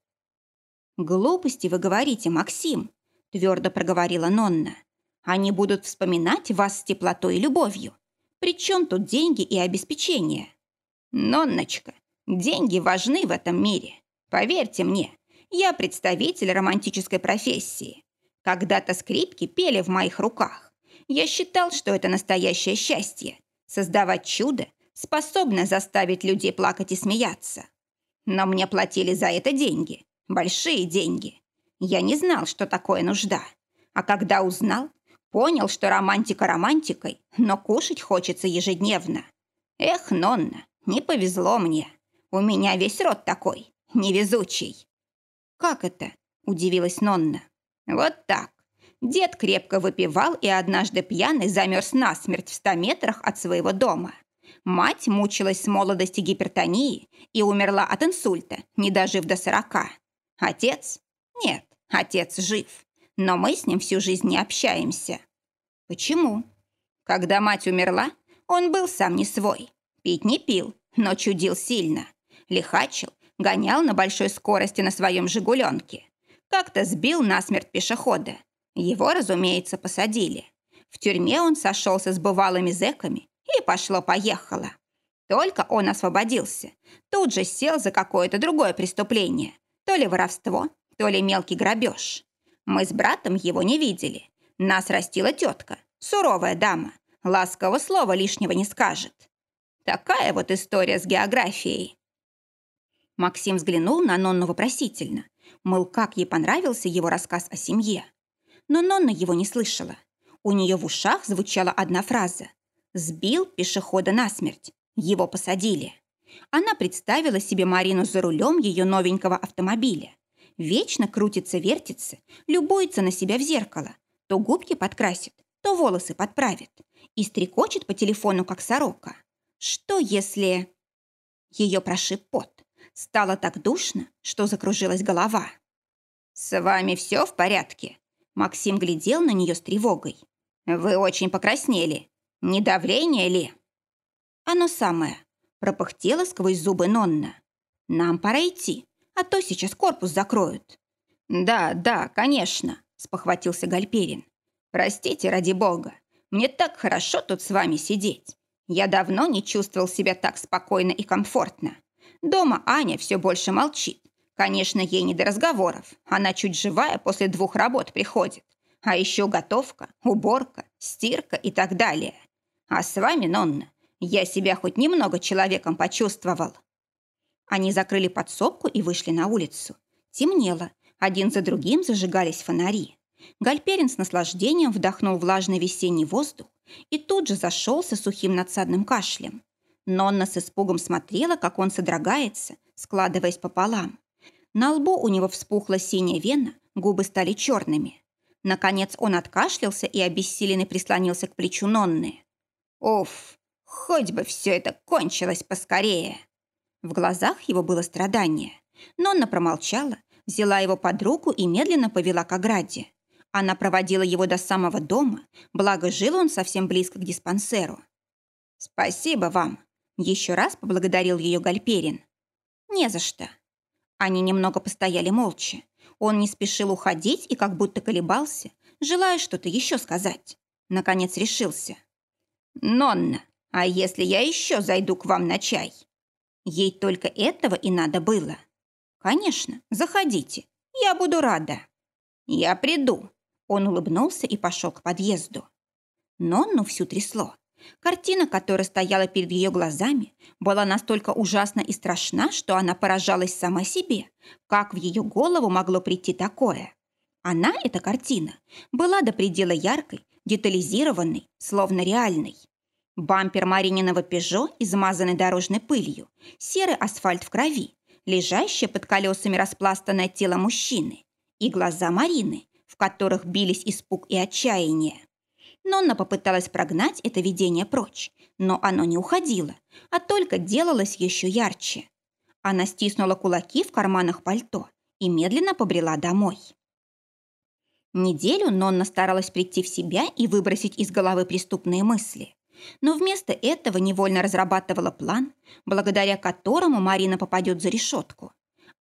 «Глупости вы говорите, Максим», – твердо проговорила Нонна. «Они будут вспоминать вас с теплотой и любовью. Причем тут деньги и обеспечение?» «Нонночка, деньги важны в этом мире. Поверьте мне, я представитель романтической профессии. Когда-то скрипки пели в моих руках. Я считал, что это настоящее счастье. Создавать чудо, способное заставить людей плакать и смеяться. Но мне платили за это деньги. Большие деньги. Я не знал, что такое нужда. А когда узнал, понял, что романтика романтикой, но кушать хочется ежедневно. Эх, Нонна, не повезло мне. У меня весь род такой, невезучий. «Как это?» – удивилась Нонна. «Вот так. Дед крепко выпивал и однажды пьяный замерз насмерть в ста метрах от своего дома. Мать мучилась с молодости гипертонии и умерла от инсульта, не дожив до сорока. Отец? Нет, отец жив. Но мы с ним всю жизнь не общаемся. Почему? Когда мать умерла, он был сам не свой. Пить не пил, но чудил сильно. Лихачил гонял на большой скорости на своем «Жигуленке». Как-то сбил насмерть пешехода. Его, разумеется, посадили. В тюрьме он сошелся с бывалыми зэками, и пошло-поехало. Только он освободился. Тут же сел за какое-то другое преступление. То ли воровство, то ли мелкий грабеж. Мы с братом его не видели. Нас растила тетка, суровая дама. Ласкового слова лишнего не скажет. Такая вот история с географией. Максим взглянул на Нонну вопросительно, мол, как ей понравился его рассказ о семье. Но Нонна его не слышала. У нее в ушах звучала одна фраза. «Сбил пешехода насмерть. Его посадили». Она представила себе Марину за рулем ее новенького автомобиля. Вечно крутится-вертится, любуется на себя в зеркало. То губки подкрасит, то волосы подправит. И стрекочет по телефону, как сорока. Что если... Ее прошиб пот. Стало так душно, что закружилась голова. «С вами все в порядке?» Максим глядел на нее с тревогой. «Вы очень покраснели. Не давление ли?» «Оно самое», – пропыхтела сквозь зубы Нонна. «Нам пора идти, а то сейчас корпус закроют». «Да, да, конечно», – спохватился Гальперин. «Простите, ради бога, мне так хорошо тут с вами сидеть. Я давно не чувствовал себя так спокойно и комфортно. Дома Аня все больше молчит. Конечно, ей не до разговоров. Она чуть живая после двух работ приходит. А еще готовка, уборка, стирка и так далее. А с вами, Нонна, я себя хоть немного человеком почувствовал. Они закрыли подсобку и вышли на улицу. Темнело. Один за другим зажигались фонари. Гальперин с наслаждением вдохнул влажный весенний воздух и тут же зашелся сухим надсадным кашлем. Нонна с испугом смотрела, как он содрогается, складываясь пополам. На лбу у него вспухла синяя вена, губы стали черными. Наконец он откашлялся и обессиленный прислонился к плечу Нонны. «Уф, хоть бы все это кончилось поскорее!» В глазах его было страдание. Нонна промолчала, взяла его под руку и медленно повела к ограде. Она проводила его до самого дома, благо жил он совсем близко к диспансеру. «Спасибо вам!» – еще раз поблагодарил ее Гальперин. «Не за что». Они немного постояли молча. Он не спешил уходить и как будто колебался, желая что-то еще сказать. Наконец решился. «Нонна, а если я еще зайду к вам на чай?» Ей только этого и надо было. «Конечно, заходите. Я буду рада». «Я приду». Он улыбнулся и пошел к подъезду. Нонну всю трясло. Картина, которая стояла перед ее глазами, была настолько ужасна и страшна, что она поражалась сама себе, как в ее голову могло прийти такое. Она, эта картина, была до предела яркой, детализированной, словно реальной. Бампер Марининого «Пежо», измазанный дорожной пылью, серый асфальт в крови, лежащее под колесами распластанное тело мужчины и глаза Марины, в которых бились испуг и отчаяние. Нонна попыталась прогнать это видение прочь, но оно не уходило, а только делалось еще ярче. Она стиснула кулаки в карманах пальто и медленно побрела домой. Неделю Нонна старалась прийти в себя и выбросить из головы преступные мысли. Но вместо этого невольно разрабатывала план, благодаря которому Марина попадет за решетку.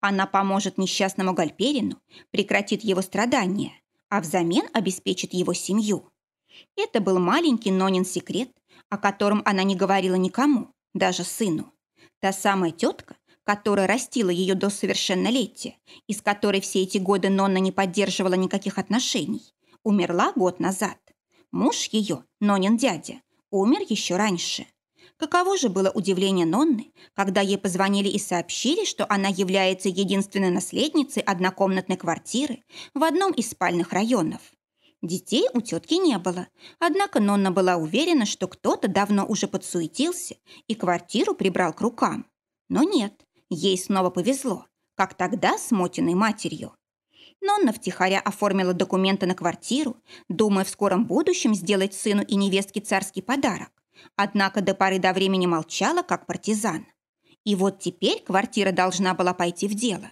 Она поможет несчастному Гальперину, прекратит его страдания, а взамен обеспечит его семью. Это был маленький Нонин секрет, о котором она не говорила никому, даже сыну. Та самая тетка, которая растила ее до совершеннолетия, и с которой все эти годы Нонна не поддерживала никаких отношений, умерла год назад. Муж ее, Нонин дядя, умер еще раньше. Каково же было удивление Нонны, когда ей позвонили и сообщили, что она является единственной наследницей однокомнатной квартиры в одном из спальных районов. Детей у тетки не было, однако Нонна была уверена, что кто-то давно уже подсуетился и квартиру прибрал к рукам. Но нет, ей снова повезло, как тогда с Мотиной матерью. Нонна втихаря оформила документы на квартиру, думая в скором будущем сделать сыну и невестке царский подарок. Однако до поры до времени молчала, как партизан. И вот теперь квартира должна была пойти в дело.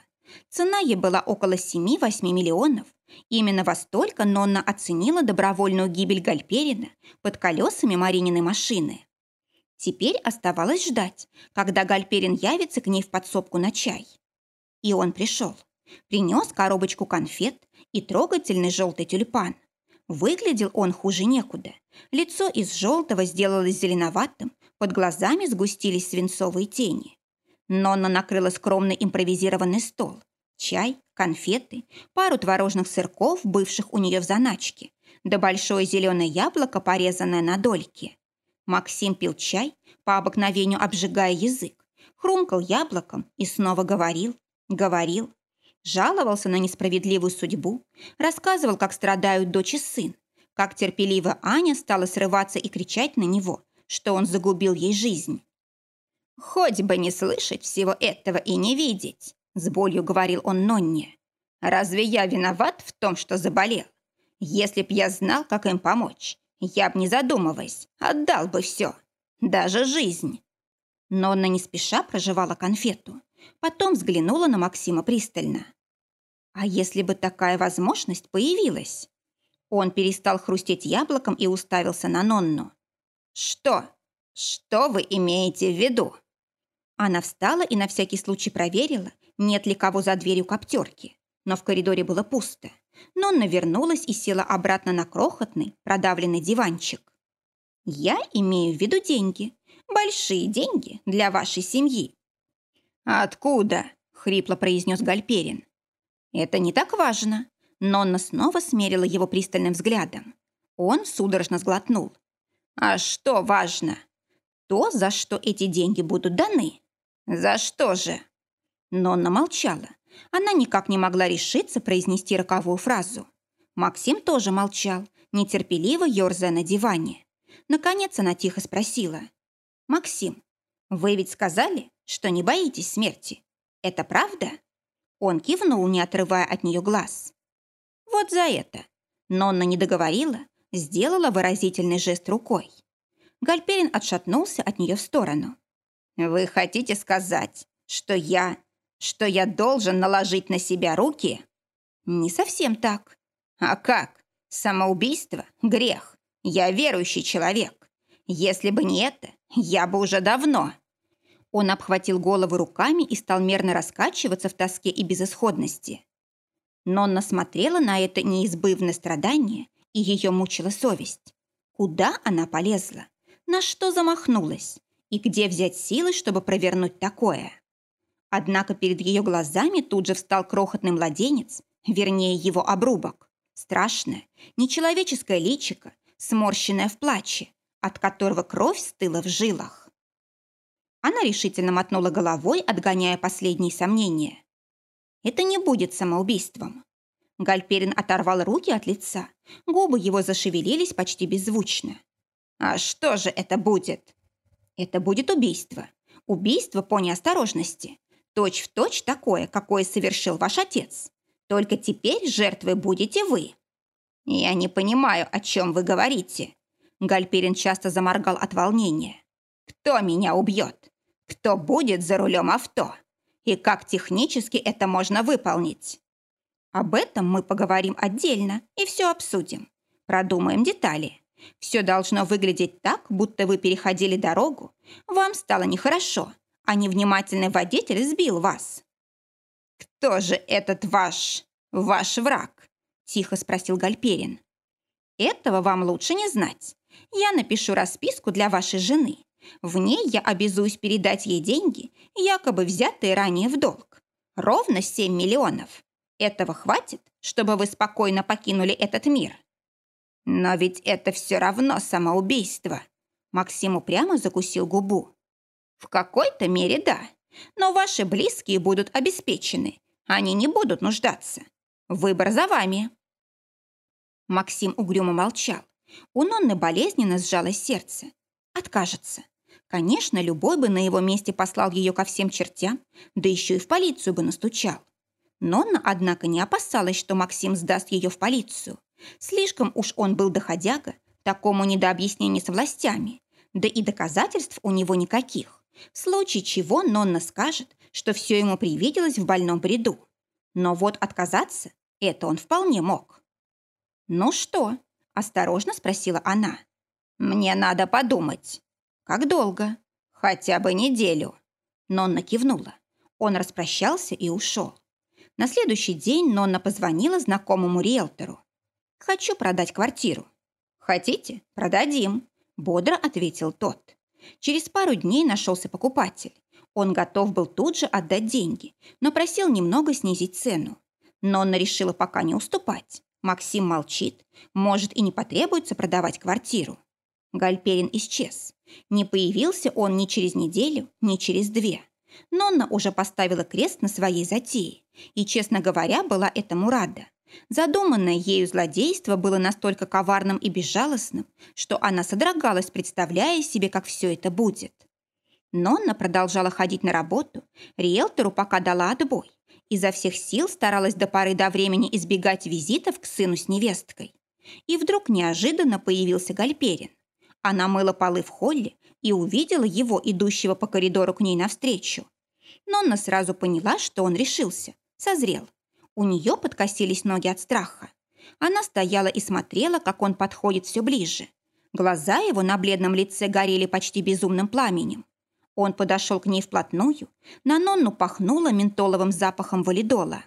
Цена ей была около 7-8 миллионов. Именно во столько Нонна оценила добровольную гибель Гальперина под колесами Марининой машины. Теперь оставалось ждать, когда Гальперин явится к ней в подсобку на чай. И он пришел. Принес коробочку конфет и трогательный желтый тюльпан. Выглядел он хуже некуда. Лицо из желтого сделалось зеленоватым, под глазами сгустились свинцовые тени. Нонна накрыла скромный импровизированный стол. Чай, конфеты, пару творожных сырков, бывших у нее в заначке, да большое зеленое яблоко, порезанное на дольки. Максим пил чай, по обыкновению обжигая язык, хрумкал яблоком и снова говорил, говорил. Жаловался на несправедливую судьбу, рассказывал, как страдают дочь и сын, как терпеливо Аня стала срываться и кричать на него, что он загубил ей жизнь. «Хоть бы не слышать всего этого и не видеть», — с болью говорил он Нонне. «Разве я виноват в том, что заболел? Если б я знал, как им помочь, я б, не задумываясь, отдал бы все, даже жизнь». Нонна не спеша проживала конфету, потом взглянула на Максима пристально. «А если бы такая возможность появилась?» Он перестал хрустеть яблоком и уставился на Нонну. «Что? Что вы имеете в виду?» Она встала и на всякий случай проверила, нет ли кого за дверью коптерки. Но в коридоре было пусто. Нонна вернулась и села обратно на крохотный, продавленный диванчик. «Я имею в виду деньги. Большие деньги для вашей семьи». «Откуда?» — хрипло произнес Гальперин. «Это не так важно». Нонна снова смерила его пристальным взглядом. Он судорожно сглотнул. «А что важно?» «То, за что эти деньги будут даны». «За что же?» Нонна молчала. Она никак не могла решиться произнести роковую фразу. Максим тоже молчал, нетерпеливо ерзая на диване. Наконец она тихо спросила. «Максим, вы ведь сказали, что не боитесь смерти. Это правда?» Он кивнул, не отрывая от нее глаз. Вот за это. Нонна не договорила, сделала выразительный жест рукой. Гальперин отшатнулся от нее в сторону. «Вы хотите сказать, что я... что я должен наложить на себя руки?» «Не совсем так». «А как? Самоубийство – грех. Я верующий человек. Если бы не это, я бы уже давно...» Он обхватил голову руками и стал мерно раскачиваться в тоске и безысходности. Нонна смотрела на это неизбывное страдание, и ее мучила совесть. Куда она полезла? На что замахнулась? И где взять силы, чтобы провернуть такое? Однако перед ее глазами тут же встал крохотный младенец, вернее его обрубок. Страшное, нечеловеческое личико, сморщенное в плаче, от которого кровь стыла в жилах. Она решительно мотнула головой, отгоняя последние сомнения. Это не будет самоубийством. Гальперин оторвал руки от лица. Губы его зашевелились почти беззвучно. «А что же это будет?» «Это будет убийство. Убийство по неосторожности. Точь в точь такое, какое совершил ваш отец. Только теперь жертвой будете вы». «Я не понимаю, о чем вы говорите». Гальперин часто заморгал от волнения. «Кто меня убьет? Кто будет за рулем авто? И как технически это можно выполнить? Об этом мы поговорим отдельно и все обсудим. Продумаем детали. Все должно выглядеть так, будто вы переходили дорогу, вам стало нехорошо, а невнимательный водитель сбил вас. «Кто же этот ваш... ваш враг?» – тихо спросил Гальперин. «Этого вам лучше не знать. Я напишу расписку для вашей жены. В ней я обязуюсь передать ей деньги, якобы взятые ранее в долг. Ровно 7 миллионов. Этого хватит, чтобы вы спокойно покинули этот мир? Но ведь это все равно самоубийство. Максим упрямо закусил губу. В какой-то мере да. Но ваши близкие будут обеспечены. Они не будут нуждаться. Выбор за вами. Максим угрюмо молчал. У Нонны болезненно сжалось сердце. Откажется. Конечно, любой бы на его месте послал ее ко всем чертям, да еще и в полицию бы настучал. Нонна, однако, не опасалась, что Максим сдаст ее в полицию. Слишком уж он был доходяга, такому не до объяснения с властями. Да и доказательств у него никаких. В случае чего Нонна скажет, что все ему привиделось в больном бреду. Но вот отказаться – это он вполне мог. «Ну что?» – осторожно спросила она. «Мне надо подумать». «Как долго?» «Хотя бы неделю». Нонна кивнула. Он распрощался и ушел. На следующий день Нонна позвонила знакомому риэлтору. «Хочу продать квартиру». «Хотите? Продадим», – бодро ответил тот. Через пару дней нашелся покупатель. Он готов был тут же отдать деньги, но просил немного снизить цену. Нонна решила пока не уступать. Максим молчит, может и не потребуется продавать квартиру. Гальперин исчез. Не появился он ни через неделю, ни через две. Нонна уже поставила крест на своей затее, и, честно говоря, была этому рада. Задуманное ею злодейство было настолько коварным и безжалостным, что она содрогалась, представляя себе, как все это будет. Нонна продолжала ходить на работу, риэлтору пока дала отбой. Изо всех сил старалась до поры до времени избегать визитов к сыну с невесткой. И вдруг неожиданно появился Гальперин. Она мыла полы в холле и увидела его, идущего по коридору к ней навстречу. Нонна сразу поняла, что он решился, созрел. У нее подкосились ноги от страха. Она стояла и смотрела, как он подходит все ближе. Глаза его на бледном лице горели почти безумным пламенем. Он подошел к ней вплотную, на Нонну пахнуло ментоловым запахом валидола.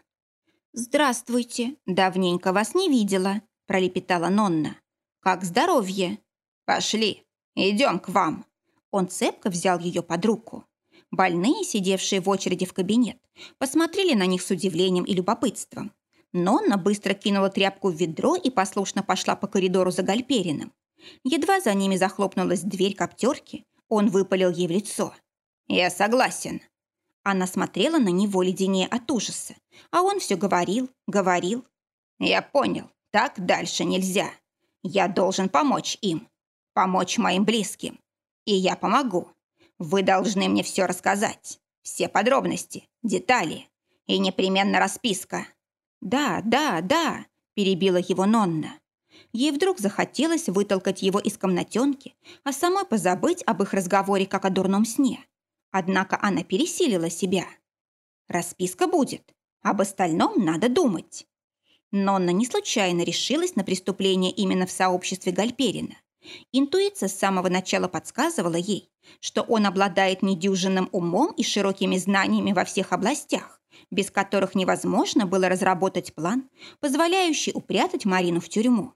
«Здравствуйте, давненько вас не видела», – пролепетала Нонна. «Как здоровье?» «Пошли, идем к вам». Он цепко взял ее под руку. Больные, сидевшие в очереди в кабинет, посмотрели на них с удивлением и любопытством. Нонна быстро кинула тряпку в ведро и послушно пошла по коридору за Гальпериным. Едва за ними захлопнулась дверь коптерки, он выпалил ей в лицо. «Я согласен». Она смотрела на него леденее от ужаса, а он все говорил, говорил. «Я понял, так дальше нельзя. Я должен помочь им помочь моим близким. И я помогу. Вы должны мне все рассказать. Все подробности, детали. И непременно расписка. Да, да, да, перебила его Нонна. Ей вдруг захотелось вытолкать его из комнатенки, а самой позабыть об их разговоре, как о дурном сне. Однако она пересилила себя. Расписка будет. Об остальном надо думать. Нонна не случайно решилась на преступление именно в сообществе Гальперина. Интуиция с самого начала подсказывала ей, что он обладает недюжинным умом и широкими знаниями во всех областях, без которых невозможно было разработать план, позволяющий упрятать Марину в тюрьму.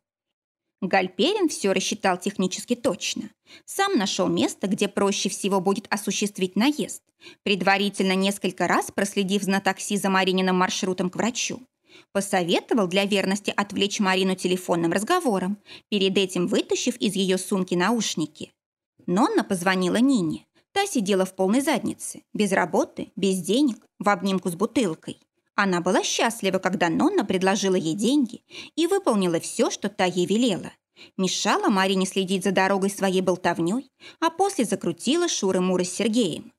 Гальперин все рассчитал технически точно. Сам нашел место, где проще всего будет осуществить наезд, предварительно несколько раз проследив на такси за Марининым маршрутом к врачу. Посоветовал для верности отвлечь Марину телефонным разговором, перед этим вытащив из ее сумки наушники. Нонна позвонила Нине. Та сидела в полной заднице, без работы, без денег, в обнимку с бутылкой. Она была счастлива, когда Нонна предложила ей деньги и выполнила все, что та ей велела. Мешала Марине следить за дорогой своей болтовней, а после закрутила Шуры-Муры с Сергеем.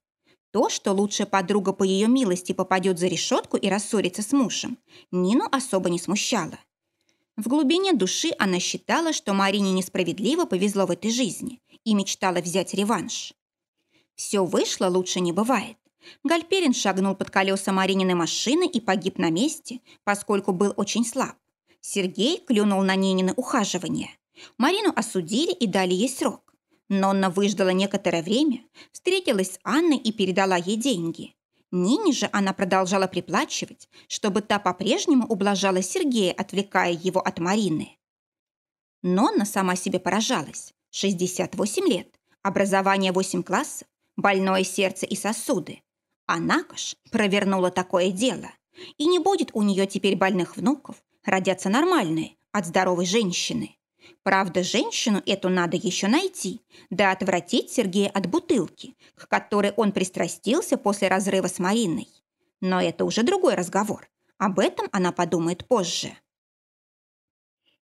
То, что лучшая подруга по ее милости попадет за решетку и рассорится с мужем, Нину особо не смущало. В глубине души она считала, что Марине несправедливо повезло в этой жизни и мечтала взять реванш. Все вышло, лучше не бывает. Гальперин шагнул под колеса Марининой машины и погиб на месте, поскольку был очень слаб. Сергей клюнул на Нинины ухаживание. Марину осудили и дали ей срок. Нонна выждала некоторое время, встретилась с Анной и передала ей деньги. Нине же она продолжала приплачивать, чтобы та по-прежнему ублажала Сергея, отвлекая его от Марины. Нонна сама себе поражалась. 68 лет, образование 8 классов, больное сердце и сосуды. А Накош провернула такое дело. И не будет у нее теперь больных внуков, родятся нормальные, от здоровой женщины. Правда, женщину эту надо еще найти, да отвратить Сергея от бутылки, к которой он пристрастился после разрыва с Мариной. Но это уже другой разговор. Об этом она подумает позже.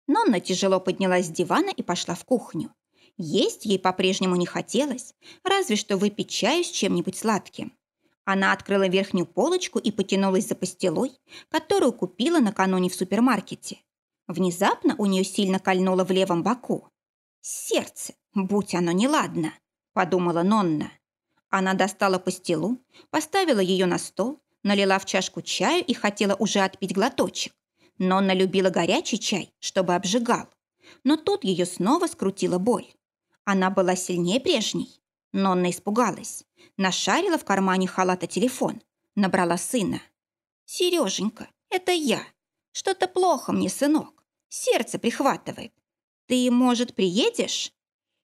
Нонна тяжело поднялась с дивана и пошла в кухню. Есть ей по-прежнему не хотелось, разве что выпить чаю с чем-нибудь сладким. Она открыла верхнюю полочку и потянулась за пастилой, которую купила накануне в супермаркете. Внезапно у нее сильно кольнуло в левом боку. «Сердце, будь оно неладно», – подумала Нонна. Она достала пастилу, поставила ее на стол, налила в чашку чаю и хотела уже отпить глоточек. Нонна любила горячий чай, чтобы обжигал. Но тут ее снова скрутила боль. Она была сильнее прежней. Нонна испугалась. Нашарила в кармане халата телефон. Набрала сына. «Сереженька, это я. Что-то плохо мне, сынок. Сердце прихватывает. Ты, может, приедешь?»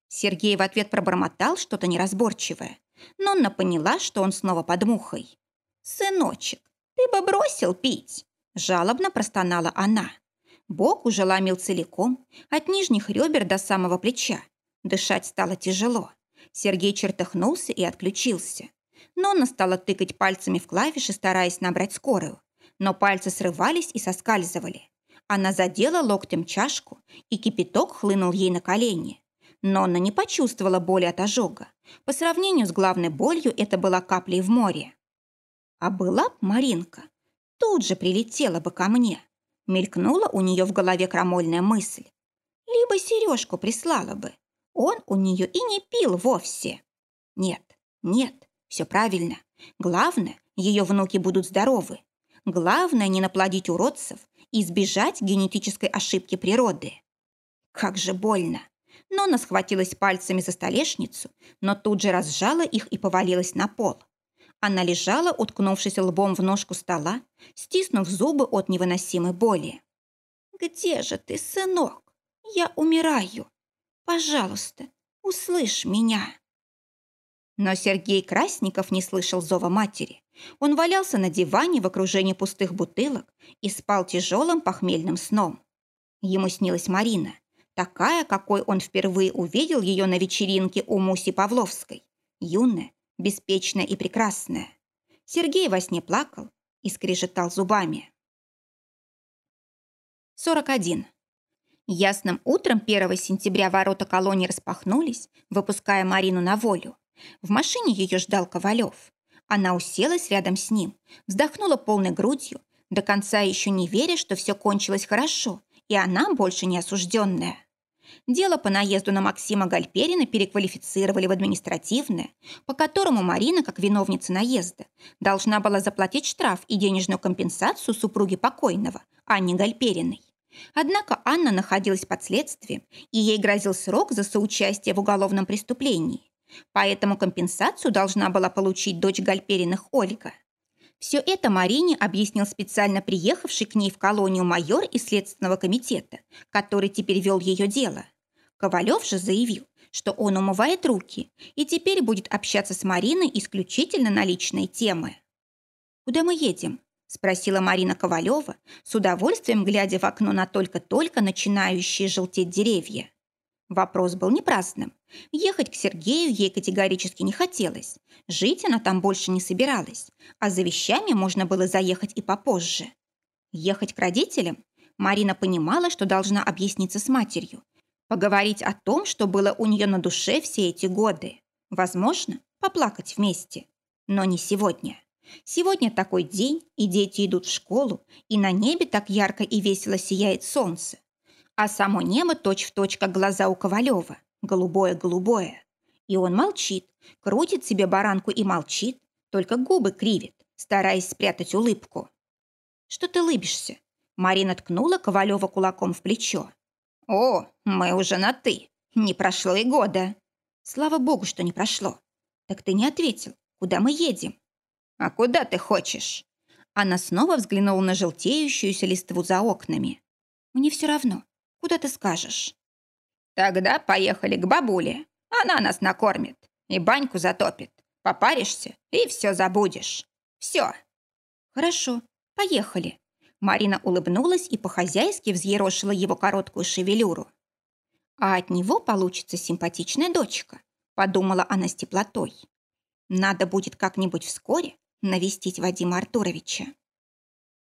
Сергей в ответ пробормотал что-то неразборчивое. Нонна поняла, что он снова под мухой. «Сыночек, ты бы бросил пить!» Жалобно простонала она. Бок уже ломил целиком, от нижних ребер до самого плеча. Дышать стало тяжело. Сергей чертыхнулся и отключился. Нонна стала тыкать пальцами в клавиши, стараясь набрать скорую. Но пальцы срывались и соскальзывали. Она задела локтем чашку, и кипяток хлынул ей на колени. Но она не почувствовала боли от ожога. По сравнению с главной болью это была каплей в море. А была б Маринка, тут же прилетела бы ко мне. Мелькнула у нее в голове крамольная мысль. Либо сережку прислала бы. Он у нее и не пил вовсе. Нет, нет, все правильно. Главное, ее внуки будут здоровы. Главное не наплодить уродцев и избежать генетической ошибки природы. Как же больно! Нона схватилась пальцами за столешницу, но тут же разжала их и повалилась на пол. Она лежала, уткнувшись лбом в ножку стола, стиснув зубы от невыносимой боли. «Где же ты, сынок? Я умираю. Пожалуйста, услышь меня!» Но Сергей Красников не слышал зова матери. Он валялся на диване в окружении пустых бутылок и спал тяжелым похмельным сном. Ему снилась Марина, такая, какой он впервые увидел ее на вечеринке у Муси Павловской. Юная, беспечная и прекрасная. Сергей во сне плакал и скрежетал зубами. 41. Ясным утром 1 сентября ворота колонии распахнулись, выпуская Марину на волю. В машине ее ждал Ковалев. Она уселась рядом с ним, вздохнула полной грудью, до конца еще не веря, что все кончилось хорошо, и она больше не осужденная. Дело по наезду на Максима Гальперина переквалифицировали в административное, по которому Марина, как виновница наезда, должна была заплатить штраф и денежную компенсацию супруге покойного, Анне Гальпериной. Однако Анна находилась под следствием, и ей грозил срок за соучастие в уголовном преступлении. Поэтому компенсацию должна была получить дочь Гальпериных Ольга. Все это Марине объяснил специально приехавший к ней в колонию майор из Следственного комитета, который теперь вел ее дело. Ковалев же заявил, что он умывает руки и теперь будет общаться с Мариной исключительно на личные темы. «Куда мы едем?» – спросила Марина Ковалева, с удовольствием глядя в окно на только-только начинающие желтеть деревья. Вопрос был не праздным. Ехать к Сергею ей категорически не хотелось. Жить она там больше не собиралась, а за вещами можно было заехать и попозже. Ехать к родителям? Марина понимала, что должна объясниться с матерью. Поговорить о том, что было у нее на душе все эти годы. Возможно, поплакать вместе. Но не сегодня. Сегодня такой день, и дети идут в школу, и на небе так ярко и весело сияет солнце. А само небо точь-в-точь, точь, как глаза у Ковалева. Голубое-голубое. И он молчит, крутит себе баранку и молчит, только губы кривит, стараясь спрятать улыбку. «Что ты лыбишься?» Марина ткнула Ковалева кулаком в плечо. «О, мы уже на «ты». Не прошло и года». «Слава богу, что не прошло. Так ты не ответил. Куда мы едем?» «А куда ты хочешь?» Она снова взглянула на желтеющуюся листву за окнами. «Мне все равно. Куда ты скажешь?» «Тогда поехали к бабуле. Она нас накормит и баньку затопит. Попаришься и все забудешь. Все». «Хорошо, поехали». Марина улыбнулась и по-хозяйски взъерошила его короткую шевелюру. «А от него получится симпатичная дочка», — подумала она с теплотой. «Надо будет как-нибудь вскоре навестить Вадима Артуровича.